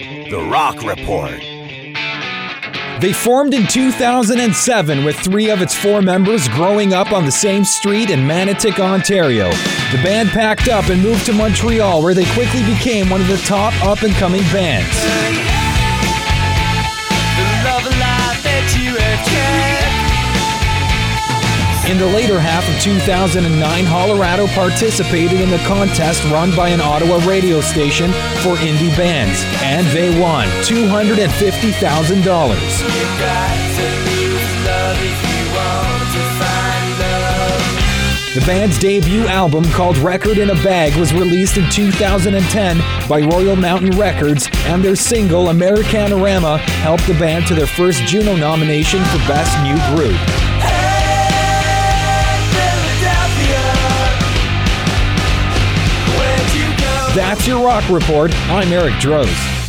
The Rock Report. They formed in 2007 with three of its four members growing up on the same street in Manotick, Ontario. The band packed up and moved to Montreal, where they quickly became one of the top up and coming bands. In the later half of 2009, Hollerado participated in the contest run by an Ottawa radio station for indie bands, and they won $250,000. The band's debut album, called Record in a Bag, was released in 2010 by Royal Mountain Records, and their single, Americanarama, helped the band to their first Juno nomination for Best New Group. That's your rock report. I'm Eric Droz.